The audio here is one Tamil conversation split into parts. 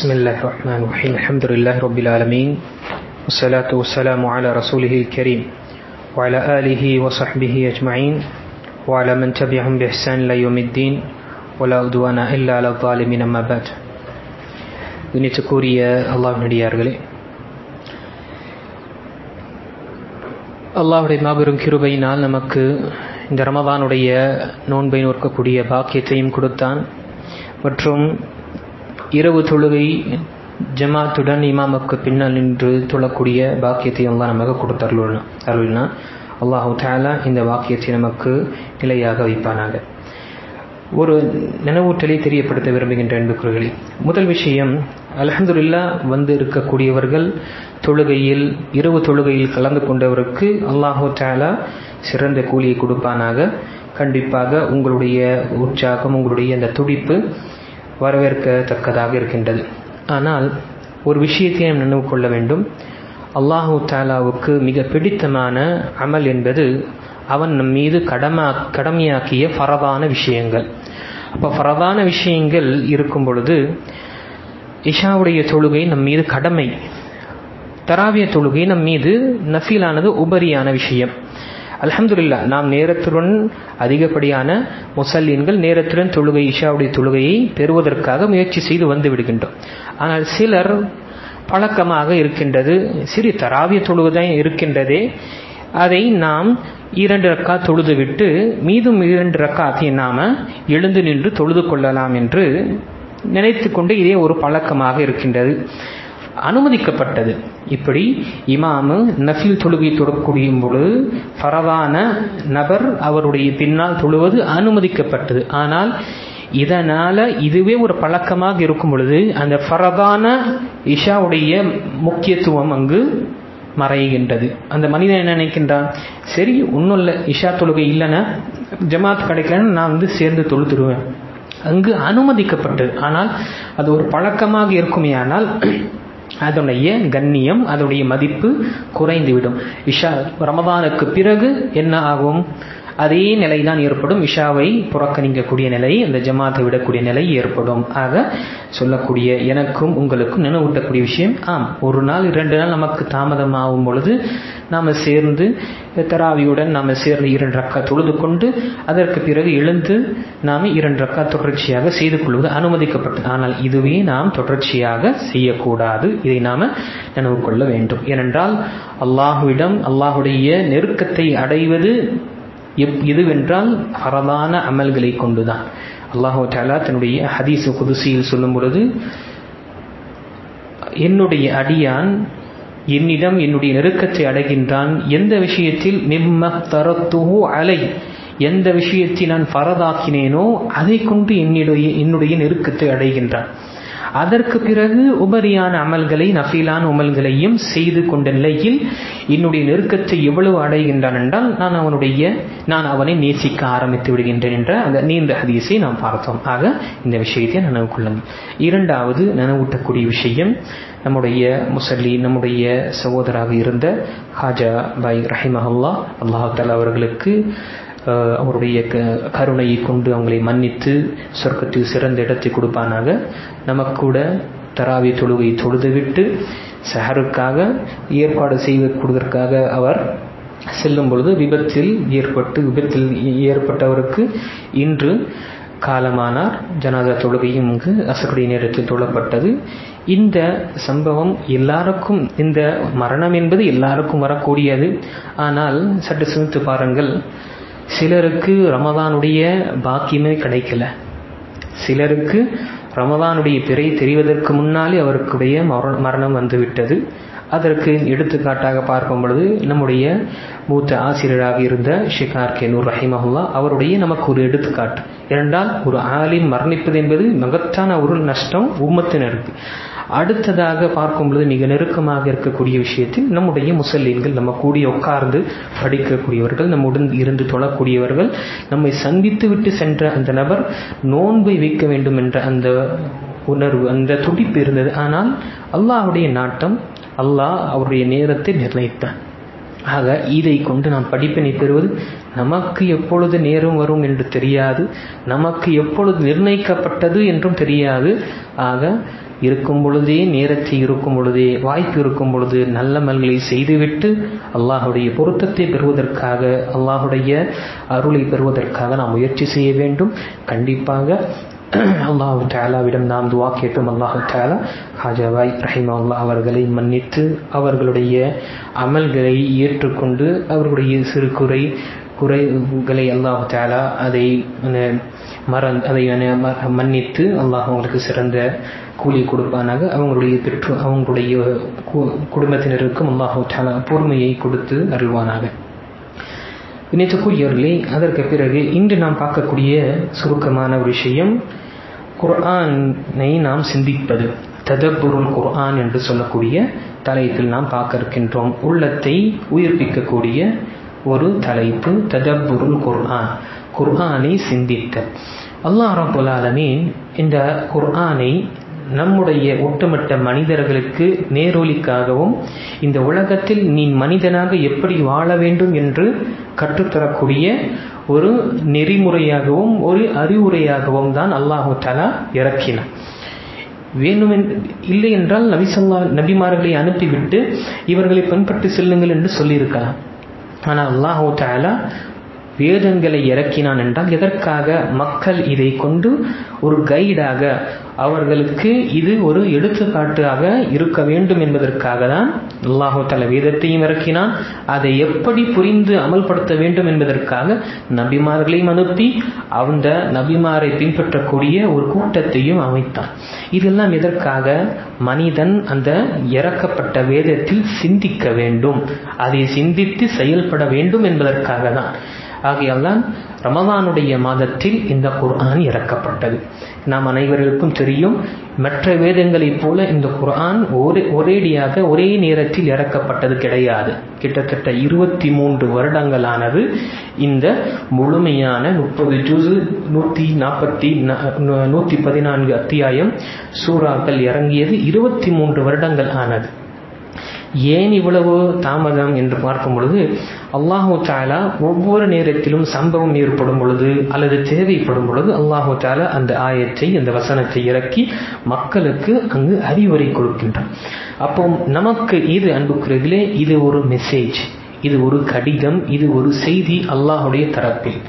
بسم الله الرحمن الرحيم الحمد لله رب العالمين والصلاة والسلام على رسوله الكريم وعلى آله وصحبه أجمعين وعلى من تبعهم بإحسان إلى يوم الدين ولا عدوان إلا على الظالمين أما بعد கணித்துக்குரிய அல்லாஹ் நடிகார்களே அல்லாஹுடைய மாபெரும் கிருபையினால் நமக்கு இந்த ரமதானுடைய நோன்பை நோக்கக்கூடிய பாக்கியத்தையும் கொடுத்தான் மற்றும் இரவு தொழுகை ஜமாத்துடன் இமாமுக்கு பின்னால் நின்று தொழக்கூடிய பாக்கியத்தையும் தான் நமக்கு கொடுத்தருள்னா அருள்னா அல்லாஹு தாலா இந்த வாக்கியத்தை நமக்கு நிலையாக வைப்பானாக. ஒரு நினைவூட்டலை தெரியப்படுத்த விரும்புகின்ற அன்புக்குறர்களே முதல் விஷயம் அலஹந்துல்லா வந்து இருக்கக்கூடியவர்கள் தொழுகையில் இரவு தொழுகையில் கலந்து கொண்டவருக்கு அல்லாஹு தாலா சிறந்த கூலியை கொடுப்பானாக. கண்டிப்பாக உங்களுடைய உற்சாகம் உங்களுடைய அந்த துடிப்பு வரவேற்கத்தக்கதாக இருக்கின்றது. ஆனால் ஒரு விஷயத்தை நாம் நினைவு கொள்ள வேண்டும். அல்லாஹு தாலாவுக்கு மிக பிடித்தமான அமல் என்பது அவன் நம் மீது கடமா கடமையாக்கிய ஃபரதான விஷயங்கள். அப்போ ஃபரதான விஷயங்கள் இருக்கும் பொழுது இஷாவுடைய தொழுகை நம் மீது கடமை. தராவிய தொழுகை நம் மீது நஃபீலானது உபரியான விஷயம். அலமதுல்லா நாம் நேரத்துடன் அதிகப்படியான முசல்லீன்கள் நேரத்துடன் தொழுகை இஷாவுடைய தொழுகையை பெறுவதற்காக முயற்சி செய்து வந்து விடுகின்றோம். ஆனால் சிலர் பழக்கமாக இருக்கின்றது சிறு தராவிய தொழுகுதான் இருக்கின்றதே அதை நாம் இரண்டு ரக்கா தொழுது விட்டு மீதும் இரண்டு ரக்காத்தையும் நாம எழுந்து நின்று தொழுது கொள்ளலாம் என்று நினைத்து கொண்டு இதே ஒரு பழக்கமாக இருக்கின்றது. அனுமதிக்கப்பட்டது. இப்படி இமாமு நஃபில் தொழுகை தொடக்கூடிய பொழுது ஃபரதான நபர் அவருடைய பின்னால் தொழுவது அனுமதிக்கப்பட்டது. ஆனால் இதனால இதுவே ஒரு பழக்கமாக இருக்கும் பொழுது அந்த ஃபரதான இஷாவுடைய முக்கியத்துவம் அங்கு மறைகின்றது. அந்த மனிதன் என்ன நினைக்கின்றான்? சரி ஒன்றும் இல்லை இஷா தொழுகை இல்லைன்னா ஜமாத் கிடைக்கலன்னு நான் வந்து சேர்ந்து தொழுத்துடுவேன் அங்கு அனுமதிக்கப்பட்டது. ஆனால் அது ஒரு பழக்கமாக இருக்குமே ஆனால் அதனுடைய கண்ணியம் அதனுடைய மதிப்பு குறைந்துவிடும். இஷா ரமதானுக்கு பிறகு என்ன ஆகும்? அதே நிலைதான் ஏற்படும். இஷாவை புறக்கணிக்கக்கூடிய நிலை அந்த ஜமாத்தை விடக்கூடிய நிலை ஏற்படும். ஆக சொல்லக்கூடிய எனக்கும் உங்களுக்கும் நினைவூட்டக்கூடிய விஷயம் ஆம் ஒரு நாள் இரண்டு நாள் நமக்கு தாமதமாகும் பொழுது நாம் சேர்ந்து தராவியுடன் நாம் சேர்ந்து இரண்டு ரக்கா தொழுது கொண்டு அதற்கு பிறகு எழுந்து நாம் இரண்டு ரக்கா தொடர்ச்சியாக செய்து கொள்வது அனுமதிக்கப்பட்டது. ஆனால் இதுவே நாம் தொடர்ச்சியாக செய்யக்கூடாது. இதை நாம் நினைவு கொள்ள வேண்டும். ஏனென்றால் அல்லாஹுவிடம் அல்லாஹுடைய நெருக்கத்தை அடைவது எப் எதுவென்றால் அறதான அமல்களை கொண்டுதான். அல்லாஹு தாலா தன்னுடைய ஹதீஸ் குதிசியில் சொல்லும் பொழுது என்னுடைய அடியான் என்னிடம் என்னுடைய நெருக்கத்தை அடைகின்றான். எந்த விஷயத்தில் மிம்ம அலை? எந்த விஷயத்தை நான் பரதாக்கினேனோ அதை கொண்டு என்னுடைய என்னுடைய நெருக்கத்தை அடைகின்றான். அதற்கு பிறகு உபரியான அமல்களை நஃபீலான உமல்களையும் செய்து கொண்ட நிலையில் என்னுடைய நெருக்கத்தை எவ்வளவு அடைகின்றான் என்றால் நான் அவனுடைய நான் அவனை நேசிக்க ஆரம்பித்து விடுகின்றேன் என்ற அந்த நீண்ட ஹதீஸை நாம் பார்த்தோம். ஆக இந்த விஷயத்தை நினைவு கொள்ளுங்கள் இரண்டாவது நினைவூட்டக்கூடிய விஷயம் நம்முடைய முசல்லி நம்முடைய சகோதராக இருந்த ஹாஜா பாய் ரஹிமஹல்லா அல்லாஹால அவர்களுக்கு அவருடைய கருணையை கொண்டு அவங்களை மன்னித்து சொர்க்கத்தில் சிறந்த இடத்தை கொடுப்பானாக. நமக்கூட தராவி தொழுகை தொழுதுவிட்டு சஹருக்காக ஏற்பாடு செய்வதற்காக அவர் செல்லும் பொழுது விபத்தில் ஏற்பட்டு விபத்தில் ஏற்பட்டவருக்கு இன்று காலமானார். ஜனாதா தொழுகையும் இங்கு அசருடைய நேரத்தில் தொழப்பட்டது. இந்த சம்பவம் எல்லாருக்கும் இந்த மரணம் என்பது எல்லாருக்கும் வரக்கூடியது. ஆனால் சற்று சிந்தித்து பாருங்கள். சிலருக்கு ரமதானுடைய பாக்கியமே கிடைக்கல. சிலருக்கு ரமதானுடைய பிறை தெரிவதற்கு முன்னாலே அவருக்குடைய மரணம் வந்துவிட்டது. அதற்கு எடுத்துக்காட்டாக பார்க்கும் பொழுது நம்முடைய மூத்த ஆசிரியராக இருந்த ஷிகார் கே நூர் ரஹிமஹுல்லா அவருடைய நமக்கு ஒரு எடுத்துக்காட்டு. இரண்டால் ஒரு ஆலிம் மரணிப்பது என்பது மகத்தான ஒரு நஷ்டம் உம்மத்தினருக்கு. அடுத்ததாக பார்க்கும் பொழுது மிக நெருக்கமாக இருக்கக்கூடிய விஷயத்தில் நம்முடைய முசல்லீன்கள் நம்ம கூடி உட்கார்ந்து படிக்கக்கூடியவர்கள் நம்முடன் இருந்து தொழக்கூடியவர்கள் நம்மை சந்தித்து விட்டு சென்ற அந்த நபர் நோன்பை வைக்க வேண்டும் என்ற அந்த உணர்வு அந்த துடிப்பு இருந்தது. ஆனால் அல்லாஹுடைய நாட்டம் அல்லாஹ் அவருடைய நேரத்தை நிர்ணயித்தான். ஆக இதை கொண்டு நாம் படிப்பினை பெறுவது நமக்கு எப்பொழுது நேரம் வரும் என்று தெரியாது நமக்கு எப்பொழுது நிர்ணயிக்கப்பட்டது என்றும் தெரியாது. ஆக இருக்கும் பொழுதே நேரத்தை இருக்கும் பொழுதே வாய்ப்பு இருக்கும் பொழுது நல்ல மல்களை செய்துவிட்டு அல்லாஹுடைய பொருத்தத்தை பெறுவதற்காக அல்லாஹுடைய அருளை பெறுவதற்காக நாம் முயற்சி செய்ய வேண்டும். கண்டிப்பாக அல்லாஹு தாலாவிடம் நாம் துவா கேட்டும் அல்லாஹு தாலா ஹாஜாபாய் ரஹிமா அல்லா அவர்களை மன்னித்து அவர்களுடைய அமல்களை ஏற்றுக்கொண்டு அவர்களுடைய சிறு குறை குறைகளை அல்லாஹு தாலா அதை மறந் அதை மன்னித்து அல்லாஹ் அவங்களுக்கு சிறந்த கூலி கொடுப்பானாக. அவங்களுடைய பெற்று அவங்களுடைய குடும்பத்தினருக்கும் அல்லாஹு தாலா பொறுமையை கொடுத்து அருள்வானாக. இணைத்துக்குரியவர்களே அதற்கு பிறகு இன்று நாம் பார்க்கக்கூடிய சுருக்கமான ஒரு விஷயம் குர்ஆனை நாம் சிந்திப்பது. ததப்புருள் குர்ஆன் என்று சொல்லக்கூடிய தலைப்பில் நாம் பார்க்க இருக்கின்றோம் உள்ளத்தை உயிர்ப்பிக்கக்கூடிய ஒரு தலைப்பு ததப்புருல் குர்ஆன். குர்ஆனை சிந்தித்த. அல்லாஹ் ரபுல் ஆலமீன் இந்த குர்ஆனை நம்முடைய ஒட்டுமொத்த மனிதர்களுக்கு நேரொலிக்காகவும் இந்த உலகத்தில் நீ மனிதனாக எப்படி வாழ வேண்டும் என்று கற்றுத்தரக்கூடிய ஒரு நெறிமுறையாகவும் ஒரு அறிவுரையாகவும் தான் அல்லாஹு தலா இறக்கினான். வேணும் இல்லை என்றால் நபிசல்லா நபிமார்களை அனுப்பிவிட்டு இவர்களை பின்பற்றி செல்லுங்கள் என்று சொல்லியிருக்கலாம். ஆனால் அல்லாஹூ தாலா வேதங்களை இறக்கினான் என்றால் எதற்காக? மக்கள் இதை கொண்டு ஒரு கைடாக அவர்களுக்கு இது ஒரு எடுத்துக்காட்டாக இருக்க வேண்டும் என்பதற்காக தான் அல்லாஹு தல வேதத்தையும் இறக்கினான். அதை எப்படி புரிந்து அமல்படுத்த வேண்டும் என்பதற்காக நபிமார்களையும் அனுப்பி அந்த நபிமாரை பின்பற்றக்கூடிய ஒரு கூட்டத்தையும் அமைத்தான். இதெல்லாம் எதற்காக? மனிதன் அந்த இறக்கப்பட்ட வேதத்தில் சிந்திக்க வேண்டும். அதை சிந்தித்து செயல்பட வேண்டும் என்பதற்காக தான் ஆகையால் தான் ரமதானுடைய மாதத்தில் இந்த குர்ஆன் இறக்கப்பட்டது. நாம் அனைவருக்கும் தெரியும் மற்ற வேதங்களைப் போல இந்த குர்ஆன் ஒரே ஒரேடியாக ஒரே நேரத்தில் இறக்கப்பட்டது கிடையாது. கிட்டத்தட்ட இருபத்தி மூன்று வருடங்களானது இந்த முழுமையான முப்பது ஜூஸ் நூற்றி நாற்பத்தி நூற்றி பதினான்கு அத்தியாயம் சூறாக்கள் இறங்கியது இருபத்தி மூன்று வருடங்கள் ஆனது. ஏன் இவ்வளவு தாமதம் என்று பார்க்கும் பொழுது அல்லாஹு தாலா ஒவ்வொரு நேரத்திலும் சம்பவம் ஏற்படும் பொழுது அல்லது தேவைப்படும் பொழுது அல்லாஹு தாலா அந்த ஆயத்தை அந்த வசனத்தை இறக்கி மக்களுக்கு அங்கு அறிவுரை கொடுக்கின்றான். அப்போ நமக்கு இது அன்புக்குறதிலே இது ஒரு மெசேஜ் இது ஒரு கடிதம் இது ஒரு செய்தி அல்லாஹுடைய தரப்பில்.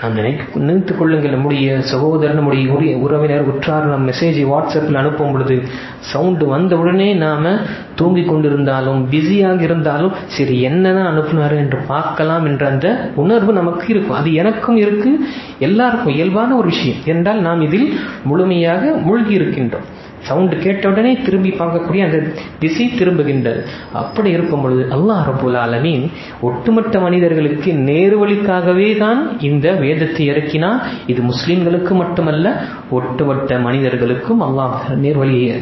நாம் நினைக்க நினைத்துக் கொள்ளுங்கள். நம்முடைய சகோதரர் நம்முடைய உரிய உறவினர் உற்றார் நம் மெசேஜை வாட்ஸ்அப்பில் அனுப்பும் பொழுது சவுண்டு வந்தவுடனே நாம் நாம தூங்கி கொண்டிருந்தாலும் பிஸியாக இருந்தாலும் சரி என்னதான் அனுப்புனாரு என்று பார்க்கலாம் என்ற அந்த உணர்வு நமக்கு இருக்கும். அது எனக்கும் இருக்கு எல்லாருக்கும் இயல்பான ஒரு விஷயம். என்றால் நாம் இதில் முழுமையாக மூழ்கி இருக்கின்றோம். சவுண்டு கேட்ட உடனே திரும்பி பார்க்கக்கூடிய அந்த திசை திரும்புகின்றது. அப்படி இருக்கும் பொழுது அல்லாஹ் ரபுல் ஆலமீன் ஒட்டுமொத்த மனிதர்களுக்கு நேர்வழிக்காகவே தான் இந்த வேதத்தை இறக்கினார். இது முஸ்லிம்களுக்கு மட்டுமல்ல ஒட்டுமொத்த மனிதர்களுக்கும் அல்லாஹ் நேர்வழியை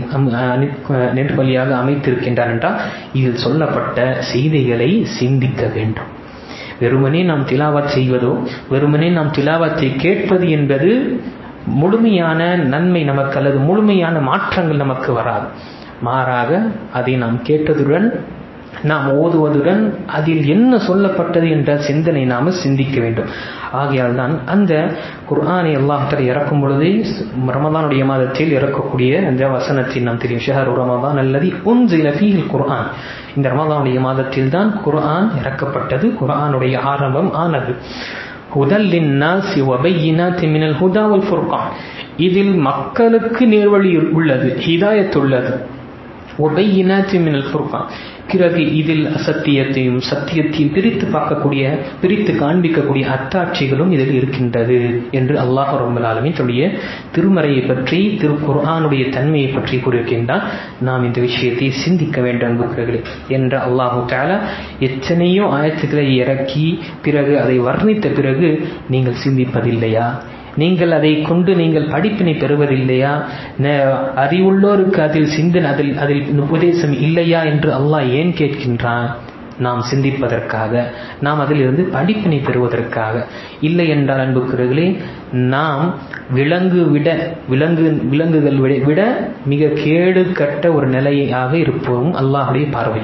நேர்வழியாக அமைத்திருக்கின்றார் என்றால் இதில் சொல்லப்பட்ட செய்திகளை சிந்திக்க வேண்டும். வெறுமனே நாம் திலாவத் செய்வதோ வெறுமனே நாம் திலாவத்தை கேட்பது என்பது முழுமையான நன்மை நமக்கு அல்லது முழுமையான மாற்றங்கள் நமக்கு வராது. மாறாக அதை நாம் கேட்டதுடன் நாம் ஓதுவதுடன் அதில் என்ன சொல்லப்பட்டது என்ற சிந்தனை நாம சிந்திக்க வேண்டும். ஆகையால் தான் அந்த குர்ஆனை அல்லாஹத்தில் இறக்கும் பொழுது ரமதானுடைய மாதத்தில் இறக்கக்கூடிய அந்த வசனத்தில் நாம் தெரியும். ஷஹர் ரமதான் அல்லது உன் குர்ஆன். இந்த ரமதானுடைய மாதத்தில் தான் குர்ஆன் இறக்கப்பட்டது. குர்ஆனுடைய ஆரம்பம் ஆனது. ஹுதல்லின் நாசி வபையினாத்தி மினல் ஹுதா வல் ஃபுர்கான் இதில் மக்களுக்கு நேர்வழி உள்ளது ஹிதாயத் உள்ளது ஒபையினாத்தி மினல் ஃபுர்கான் பிறகு இதில் அசத்தியத்தையும் சத்தியத்தையும் பிரித்து பார்க்கக்கூடிய பிரித்து காண்பிக்கக்கூடிய அத்தாட்சிகளும் இதில் இருக்கின்றது என்று அல்லாஹ் ரபுல்லாலுமே சொல்லிய தன்னுடைய திருமறையை பற்றி திரு தன்மையை பற்றி கூறியிருக்கின்றால் நாம் இந்த விஷயத்தை சிந்திக்க வேண்டும் அன்புக்கிறர்களே என்ற அல்லாஹு தாலா எத்தனையோ ஆயத்துக்களை இறக்கி பிறகு அதை வர்ணித்த பிறகு நீங்கள் சிந்திப்பதில்லையா? நீங்கள் அதை கொண்டு நீங்கள் படிப்பினை பெறுவதில்லையா? அறிவுள்ளோருக்கு அதில் சிந்தன் அதில் அதில் உபதேசம் இல்லையா என்று அல்லாஹ் ஏன் கேட்கின்றான்? நாம் சிந்திப்பதற்காக நாம் அதிலிருந்து படிப்பினை பெறுவதற்காக. இல்லை என்றால் அன்புக்குறர்களே நாம் விலங்கு விட விலங்கு விலங்குகள் விட மிக கேடு கட்ட ஒரு நிலையாக இருப்போம் அல்லாஹுடைய பார்வை.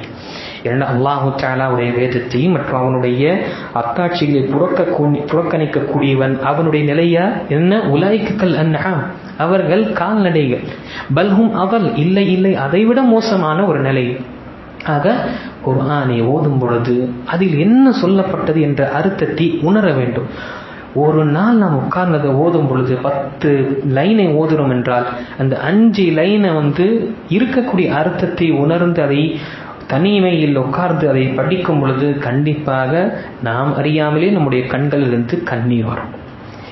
ஏன்னா அல்லாஹு தாலாவுடைய வேதத்தையும் மற்றும் அவனுடைய அத்தாட்சிகளை புறக்க புறக்கணிக்கக்கூடியவன் அவனுடைய நிலையா? என்ன? உலாய்க்குகள் அந்நகம் அவர்கள் கால்நடைகள். பல்கும் அவள் இல்லை இல்லை. அதைவிட மோசமான ஒரு நிலை. ஆக குர்ஆனை ஓதும் பொழுது அதில் என்ன சொல்லப்பட்டது என்ற அர்த்தத்தை உணர வேண்டும். ஒரு நாள் நாம் உட்கார்ந்ததை ஓதும் பொழுது பத்து லைனை ஓதுறோம் என்றால் அந்த அஞ்சு லைனை வந்து இருக்கக்கூடிய அர்த்தத்தை உணர்ந்து அதை தனிமையில் உட்கார்ந்து அதை படிக்கும் பொழுது கண்டிப்பாக நாம் அறியாமலே நம்முடைய கண்களிலிருந்து கண்ணீர் வரும்.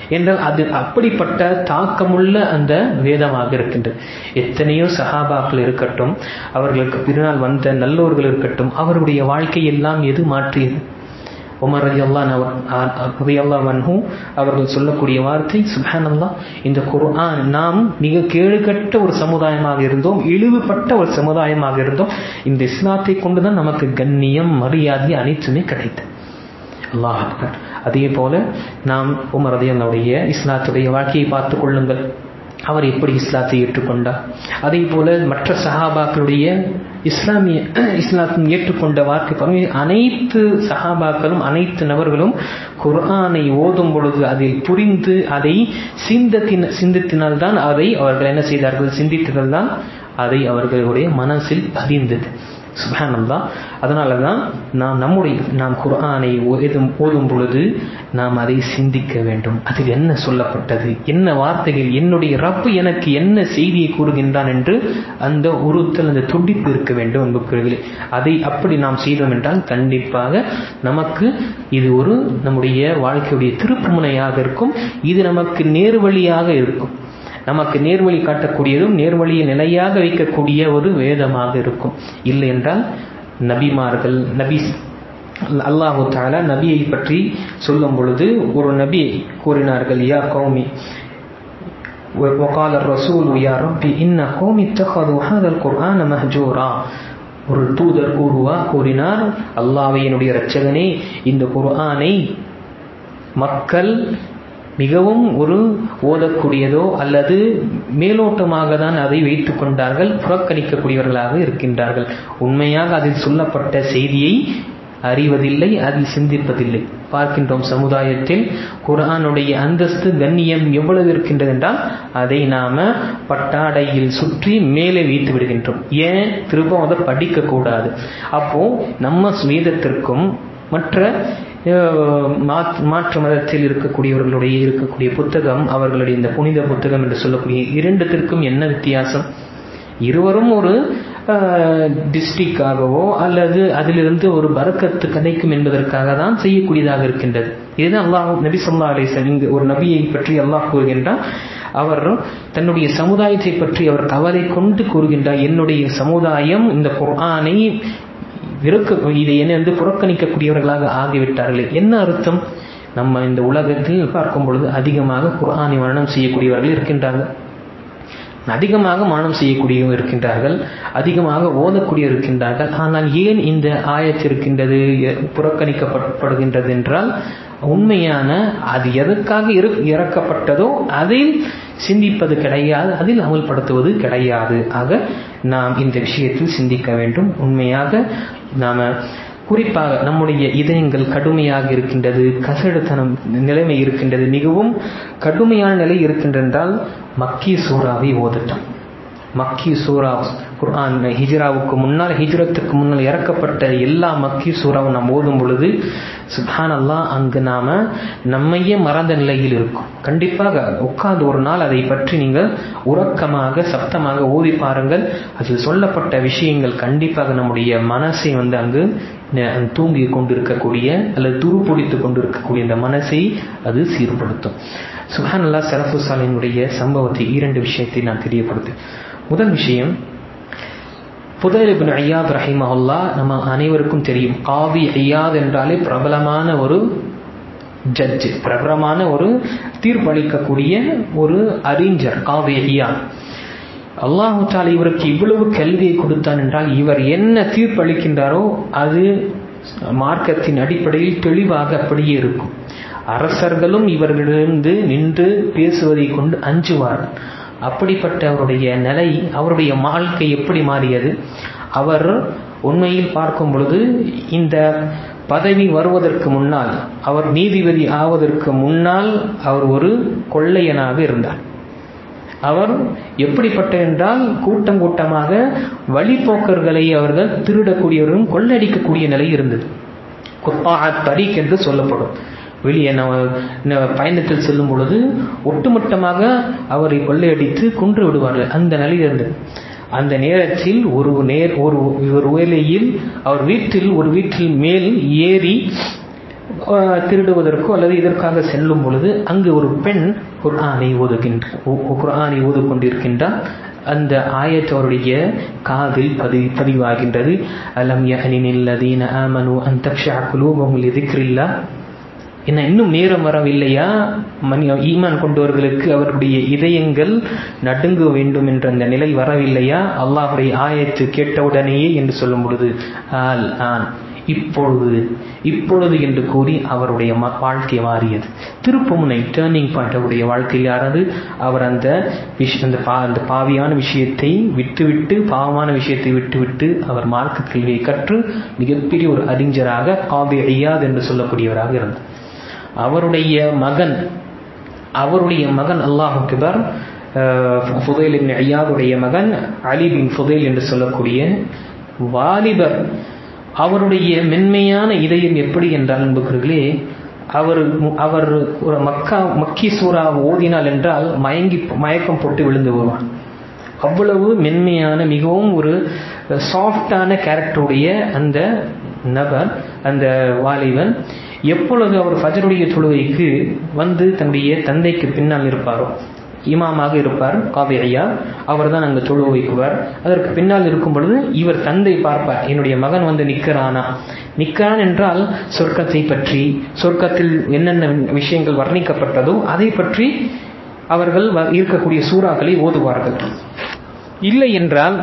என்றால் அது அப்படிப்பட்ட தாக்கமுள்ள அந்த வேதமாக இருக்கின்றது. எத்தனையோ சஹாபாக்கள் இருக்கட்டும் அவர்களுக்கு பின்னால் வந்த நல்லோர்கள் இருக்கட்டும் அவருடைய வாழ்க்கை எல்லாம் எது மாற்றியது? உமர் ரதி அல்லா வன்ஹூ அவர்கள் சொல்லக்கூடிய வார்த்தை சுபஹான் அல்லா இந்த குர்ஆன் நாம் மிக கேடுகட்ட ஒரு சமுதாயமாக இருந்தோம் இழிவுபட்ட ஒரு சமுதாயமாக இருந்தோம். இந்த இஸ்லாத்தை கொண்டுதான் நமக்கு கண்ணியம் மரியாதை அனைத்துமே கிடைத்தது. அல்லாஹ் அதே போல நாம் உமர் ரதியல்லாவுடைய இஸ்லாத்துடைய வாழ்க்கையை பார்த்துக் கொள்ளுங்கள். அவர் எப்படி இஸ்லாத்தை ஏற்றுக்கொண்டார்? அதே போல மற்ற சஹாபாக்களுடைய இஸ்லாமிய இஸ்லாத்தின் ஏற்றுக்கொண்ட வாழ்க்கை அனைத்து சஹாபாக்களும் அனைத்து நபர்களும் குர்ஆனை ஓதும் பொழுது அதில் புரிந்து அதை சிந்தத்தின் சிந்தித்தினால்தான் அதை அவர்கள் என்ன செய்தார்கள்? சிந்தித்ததால் அதை அவர்களுடைய மனசில் பதிந்தது. சுபானந்தா அதனால தான் நாம் நம்முடைய நாம் குர்ஆனை ஓதும் ஓதும் பொழுது நாம் அதை சிந்திக்க வேண்டும். அதில் என்ன சொல்லப்பட்டது? என்ன வார்த்தைகள்? என்னுடைய ரப்பு எனக்கு என்ன செய்தியை கூறுகின்றான் என்று அந்த உறுத்தல் அந்த துடிப்பு இருக்க வேண்டும் என்பவர்களே அதை அப்படி நாம் செய்தோம் என்றால் கண்டிப்பாக நமக்கு இது ஒரு நம்முடைய வாழ்க்கையுடைய திருப்புமுனையாக இருக்கும். இது நமக்கு நேர்வழியாக இருக்கும். நமக்கு நேர்வழி காட்டக்கூடியதும் நேர்வழியை நிலையாக வைக்கக்கூடிய ஒரு வேதமாக இருக்கும் இல்லை என்றால் நபிமார்கள் நபி அல்லாஹு தாலா நபியை பற்றி சொல்லும் பொழுது ஒரு நபி கூறினார்கள் யா கௌமி وقال الرسول يا ربي إن قوم اتخذوا هذا القرآن مهجورا ஒரு தூதர் கூறுவா கூறினார் அல்லாஹ்வே என்னுடைய இரட்சகனே இந்த குர்ஆனை மக்கள் மிகவும் ஒரு ஓதக்கூடியதோ அல்லது மேலோட்டமாக தான் அதை வைத்துக் கொண்டார்கள் புறக்கணிக்கக்கூடியவர்களாக இருக்கின்றார்கள். உண்மையாக அதில் சொல்லப்பட்ட செய்தியை அறிவதில்லை அதில் சிந்திப்பதில்லை. பார்க்கின்றோம் சமுதாயத்தில் குரானுடைய அந்தஸ்து கண்ணியம் எவ்வளவு இருக்கின்றது என்றால் அதை நாம பட்டாடையில் சுற்றி மேலே வைத்து விடுகின்றோம். ஏன்? திரும்ப அதை படிக்க கூடாது அப்போ நம்ம வேதத்திற்கும் மற்ற மாற்று மதத்தில் இருக்கக்கூடியவர்களுடைய இருக்கக்கூடிய புத்தகம் அவர்களுடைய இந்த புனித புத்தகம் என்று சொல்லக்கூடிய இரண்டுத்திற்கும் என்ன வித்தியாசம்? இருவரும் ஒரு டிஸ்ட்ரிக்டாகவோ அல்லது அதிலிருந்து ஒரு பறக்கத்து கிடைக்கும் என்பதற்காக தான் செய்யக்கூடியதாக இருக்கின்றது. இதுதான் அல்லாஹ் நபி சொல்லா அலிசன் இங்கு ஒரு நபியை பற்றி அல்லாஹ் கூறுகின்றார் அவர் தன்னுடைய சமுதாயத்தை பற்றி அவர் கவலை கொண்டு கூறுகின்றார். என்னுடைய சமுதாயம் இந்த குர்ஆனை விருக்க இது என்ன வந்து புறக்கணிக்கக்கூடியவர்களாக ஆகிவிட்டார்களே. என்ன அர்த்தம்? நம்ம இந்த உலகத்தில் பார்க்கும் பொழுது அதிகமாக குரானை மரணம் செய்யக்கூடியவர்கள் இருக்கின்றார்கள். அதிகமாக மரணம் செய்யக்கூடியவங்க இருக்கின்றார்கள். அதிகமாக ஓதக்கூடிய இருக்கின்றார்கள். ஆனால் ஏன் இந்த ஆயத்திருக்கின்றது புறக்கணிக்கப்படுகின்றது என்றால் உண்மையான அது எதற்காக இறக்கப்பட்டதோ அதில் சிந்திப்பது கிடையாது அதில் அமல்படுத்துவது கிடையாது. ஆக நாம் இந்த விஷயத்தில் சிந்திக்க வேண்டும். உண்மையாக நாம குறிப்பாக நம்முடைய இதயங்கள் கடுமையாக இருக்கின்றது கசடுத்தனம் நிலைமை இருக்கின்றது மிகவும் கடுமையான நிலை இருக்கின்றென்றால் மக்கி சூறாவை ஓதட்டும். மக்கி சூறா குர்ஆன் ஹிஜ்ராவுக்கு முன்னால் ஹிஜ்ரத்துக்கு முன்னால் இறக்கப்பட்ட எல்லா மக்கி சூறாவும் நாம் ஓதும் பொழுது சுஹான் அல்லா அங்கு நாம நம்மையே மறந்த நிலையில் இருக்கும். கண்டிப்பாக உட்கார்ந்து ஒரு நாள் அதை பற்றி நீங்கள் உறக்கமாக சப்தமாக ஓதி பாருங்கள். அதில் சொல்லப்பட்ட விஷயங்கள் கண்டிப்பாக நம்முடைய மனசை வந்து அங்கு தூங்கி கொண்டிருக்கக்கூடிய அல்லது துருப்பிடித்து கொண்டிருக்கக்கூடிய இந்த மனசை அது சீர்படுத்தும். சுஹான் அல்லா சரஃபு சாலினுடைய சம்பவத்தை இரண்டு விஷயத்தை நான் தெரியப்படுத்து முதல் விஷயம் புதையல் இபின் ஐயாத் ரஹிமஹுல்லா நம்ம அனைவருக்கும் தெரியும். காவி ஐயாத் என்றாலே பிரபலமான ஒரு ஜட்ஜ் பிரபலமான ஒரு தீர்ப்பளிக்கக்கூடிய ஒரு அறிஞர் காவி ஐயாத். அல்லாஹு தாலா இவருக்கு இவ்வளவு கல்வியை கொடுத்தான் என்றால் இவர் என்ன தீர்ப்பளிக்கின்றாரோ அது மார்க்கத்தின் அடிப்படையில் தெளிவாக அப்படியே இருக்கும். அரசர்களும் இவர்களிடமிருந்து நின்று பேசுவதை கொண்டு அஞ்சுவார்கள். அப்படிப்பட்ட அவருடைய நிலை அவருடைய வாழ்க்கை எப்படி மாறியது? அவர் உண்மையில் பார்க்கும் பொழுது இந்த பதவி வருவதற்கு முன்னால் அவர் நீதிபதி ஆவதற்கு முன்னால் அவர் ஒரு கொள்ளையனாக இருந்தார். அவர் எப்படிப்பட்ட என்றால் கூட்டம் கூட்டமாக வழிபோக்கர்களை அவர்கள் திருடக்கூடியவரும் கொள்ளடிக்கக்கூடிய நிலை இருந்தது. குத்தாத் தரீக் என்று சொல்லப்படும். வெளியே நம்ம பயணத்தில் செல்லும் பொழுது ஒட்டுமொத்தமாக அவரை கொள்ளையடித்து கொன்று விடுவார்கள். அந்த நிலையிலிருந்து அந்த நேரத்தில் ஒரு நேர் ஒரு ஒரு வேலையில் அவர் வீட்டில் ஒரு வீட்டில் மேல் ஏறி திருடுவதற்கோ அல்லது இதற்காக செல்லும் பொழுது அங்கு ஒரு பெண் குர்ஆனை ஓதுகின்ற குர்ஆனை ஓதுக்கொண்டிருக்கின்றார் அந்த ஆயத் அவருடைய காதில் பதி பதிவாகின்றது. அலம் யனில்லதீன ஆமனு அன் தக்ஷா குலூபஹும் லிதிக்ரில்லா என்ன இன்னும் நேரம் வரவில்லையா? மணி ஈமான் கொண்டவர்களுக்கு அவருடைய இதயங்கள் நடுங்க வேண்டும் என்ற அந்த நிலை வரவில்லையா? அல்லாஹுடைய ஆயத்து கேட்டவுடனேயே என்று சொல்லும் பொழுது ஆல் ஆன். இப்பொழுது இப்பொழுது என்று கூறி அவருடைய வாழ்க்கை மாறியது. திருப்பமுனை டேர்னிங் பாயிண்ட் அவருடைய வாழ்க்கையில் யாராவது அவர் அந்த அந்த பா அந்த பாவியான விஷயத்தை விட்டுவிட்டு பாவமான விஷயத்தை விட்டுவிட்டு அவர் மார்க்க கல்வியை கற்று மிகப்பெரிய ஒரு அறிஞராக காபி ஐயாது என்று சொல்லக்கூடியவராக இருந்தார். அவருடைய மகன் அவருடைய மகன் அல்லாஹு கிபர் ஃபுதைல் இன் ஐயாவுடைய மகன் அலி பின் ஃபுதைல் என்று சொல்லக்கூடிய வாலிபர். அவருடைய மென்மையான இதயம் எப்படி என்றால் அன்புகளே அவர் அவர் ஒரு மக்கா மக்கி சூறா ஓதினால் என்றால் மயங்கி மயக்கம் போட்டு விழுந்து வருவான் அவ்வளவு மென்மையான மிகவும் ஒரு சாஃப்டான கேரக்டருடைய அந்த நபர் அந்த வாலிபன். எப்பொழுது அவர் ஃபஜருடைய தொழுகைக்கு வந்து தன்னுடைய தந்தைக்கு பின்னால் இருப்பாரோ இமாமாக இருப்பார் காவி ஐயா அவர் தான் அங்கு தொழு வைக்குவார் அதற்கு பின்னால் இருக்கும் பொழுது இவர் தந்தை பார்ப்பார் என்னுடைய மகன் வந்து நிற்கிறானா? நிற்கிறான் என்றால் சொர்க்கத்தை பற்றி சொர்க்கத்தில் என்னென்ன விஷயங்கள் வர்ணிக்கப்பட்டதோ அதை பற்றி அவர்கள் இருக்கக்கூடிய சூறாக்களை ஓதுவார்கள். இல்லை என்றால்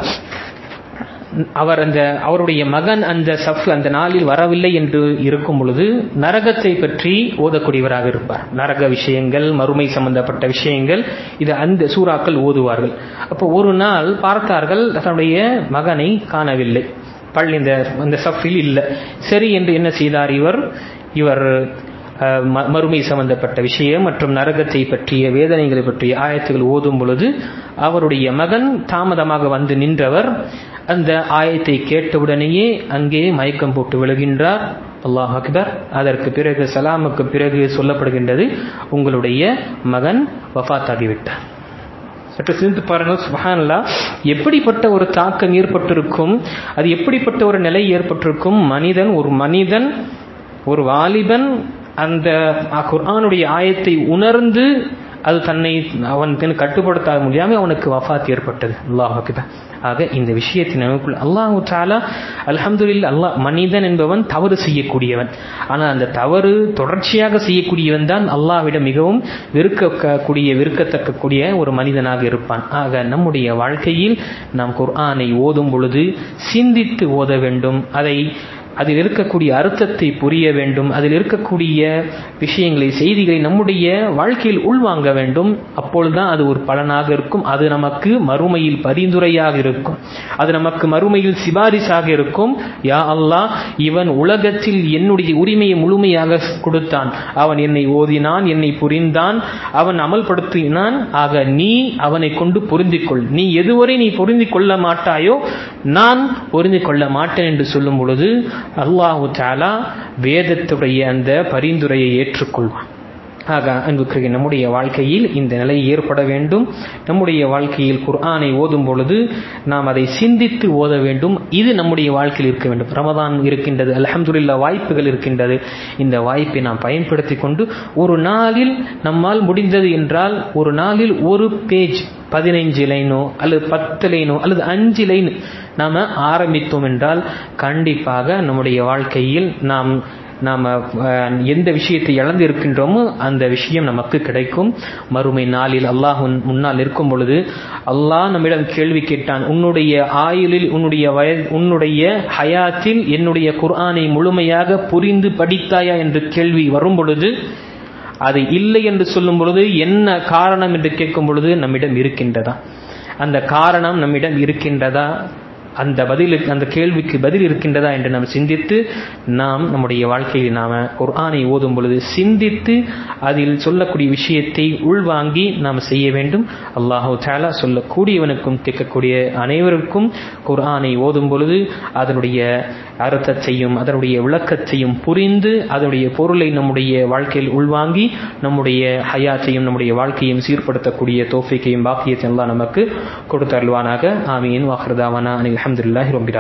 அவர் அந்த அவருடைய மகன் அந்த சஃப் அந்த நாளில் வரவில்லை என்று இருக்கும் பொழுது நரகத்தை பற்றி ஓதக்கூடியவராக இருப்பார். நரக விஷயங்கள் மறுமை சம்பந்தப்பட்ட விஷயங்கள் இது அந்த சூறாக்கள் ஓதுவார்கள். அப்போ ஒரு நாள் பார்த்தார்கள் தன்னுடைய மகனை காணவில்லை. பள்ளி இந்த அந்த சஃபில் இல்லை. சரி என்று என்ன செய்தார் இவர்? இவர் மறுமை சம்பந்தப்பட்ட விஷயம் மற்றும் நரகத்தை பற்றிய வேதனைகளை பற்றிய ஆயத்துகள் ஓதும் பொழுது அவருடைய மகன் தாமதமாக வந்து நின்றவர். அந்த ஆயத்தை கேட்டவுடனேயே அங்கே மயக்கம் போட்டு விழுகின்றார். அல்லாஹ் அக்பர். அதற்கு பிறகு சலாமுக்கு பிறகு சொல்லப்படுகின்றது உங்களுடைய மகன் வஃபாத்தாகிவிட்டார் சற்று சிந்தித்து பாருங்கள் சுஹான்லா எப்படிப்பட்ட ஒரு தாக்கம் ஏற்பட்டிருக்கும் அது எப்படிப்பட்ட ஒரு நிலை ஏற்பட்டிருக்கும்? மனிதன் ஒரு மனிதன் ஒரு வாலிபன் அந்த குர்ஆனுடைய ஆயத்தை உணர்ந்து அது தன்னை அவன் கட்டுப்படுத்த முடியாமல் அவனுக்கு வஃத் ஏற்பட்டது. அல்லாஹ் அக்பர். ஆக இந்த விஷயத்தின் நமக்குள் அல்லாஹு தாலா அல்ஹம்துலில் அல்லாஹ் மனிதன் என்பவன் தவறு செய்யக்கூடியவன். ஆனால் அந்த தவறு தொடர்ச்சியாக செய்யக்கூடியவன் தான் அல்லாஹ்விடம் மிகவும் வெறுக்கக்கூடிய வெறுக்கத்தக்கக்கூடிய ஒரு மனிதனாக இருப்பான். ஆக நம்முடைய வாழ்க்கையில் நாம் குர்ஆனை ஓதும் பொழுது சிந்தித்து ஓத வேண்டும். அதை அதில் இருக்கக்கூடிய அர்த்தத்தை புரிய வேண்டும். அதில் இருக்கக்கூடிய விஷயங்களை செய்திகளை நம்முடைய வாழ்க்கையில் உள்வாங்க வேண்டும். அப்பொழுதுதான் அது ஒரு பலனாக இருக்கும். அது நமக்கு மறுமையில் பரிந்துரையாக இருக்கும். அது நமக்கு மறுமையில் சிபாரிசாக இருக்கும். யா அல்லாஹ் இவன் உலகத்தில் என்னுடைய உரிமையை முழுமையாக கொடுத்தான். அவன் என்னை ஓதினான் என்னை புரிந்தான் அவன் அமல்படுத்தினான். ஆக நீ அவனை கொண்டு பொருந்திக்கொள். நீ எதுவரை நீ பொருந்திக் கொள்ள மாட்டாயோ நான் பொருந்திக் கொள்ள மாட்டேன் என்று சொல்லும் பொழுது அல்லாஹு தாலா வேதத்துடைய அந்த பரிந்துரையை ஏற்றுக்கொள்வான். ஆக அன்புக்குரிய நம்முடைய வாழ்க்கையில் இந்த நிலை ஏற்பட வேண்டும். நம்முடைய வாழ்க்கையில் குர்ஆனை ஓதும் பொழுது நாம் அதை சிந்தித்து ஓத வேண்டும். இது நம்முடைய வாழ்க்கையில் இருக்க வேண்டும். ரமதான் இருக்கின்றது அலமதுல்லா வாய்ப்புகள் இருக்கின்றது. இந்த வாய்ப்பை நாம் பயன்படுத்தி கொண்டு ஒரு நாளில் நம்மால் முடிந்தது என்றால் ஒரு நாளில் ஒரு பேஜ் பதினைஞ்சு லைனோ அல்லது பத்து லைனோ அல்லது அஞ்சு லைன் நாம் ஆரம்பித்தோம் என்றால் கண்டிப்பாக நம்முடைய வாழ்க்கையில் நாம் நாம் எந்த விஷயத்தை இழந்து இருக்கின்றோமோ அந்த விஷயம் நமக்கு கிடைக்கும். மறுமை நாளில் அல்லாஹ் முன்னால் இருக்கும் பொழுது அல்லாஹ் நம்மிடம் கேள்வி கேட்டான் உன்னுடைய ஆயுளில் உன்னுடைய வய உன்னுடைய ஹயாத்தில் என்னுடைய குர்ஆனை முழுமையாக புரிந்து படித்தாயா? என்று கேள்வி வரும் பொழுது அது இல்லை என்று சொல்லும் பொழுது என்ன காரணம் என்று கேட்கும் பொழுது நம்மிடம் இருக்கின்றதா? அந்த காரணம் நம்மிடம் இருக்கின்றதா? அந்த பதிலுக்கு அந்த கேள்விக்கு பதில் இருக்கின்றதா என்று நாம் சிந்தித்து நாம் நம்முடைய வாழ்க்கையில் நாம் குர்ஆனை ஓதும் பொழுது சிந்தித்து அதில் சொல்லக்கூடிய விஷயத்தை உள்வாங்கி நாம் செய்ய வேண்டும். அல்லாஹு தாலா சொல்லக்கூடியவனுக்கும் கேட்கக்கூடிய அனைவருக்கும் குர்ஆனை ஓதும் பொழுது அதனுடைய அர்த்தத்தையும் அதனுடைய விளக்கத்தையும் புரிந்து அதனுடைய பொருளை நம்முடைய வாழ்க்கையில் உள்வாங்கி நம்முடைய ஹயாத்தையும் நம்முடைய வாழ்க்கையும் சீர்படுத்தக்கூடிய தோஃபிக்கையும் பாக்கியத்தையும் எல்லாம் நமக்கு கொடுத்தருள்வானாக. ஆமீன். வாஹர்தாவானா அனில் அஹமதுல்லாஹி ரபில்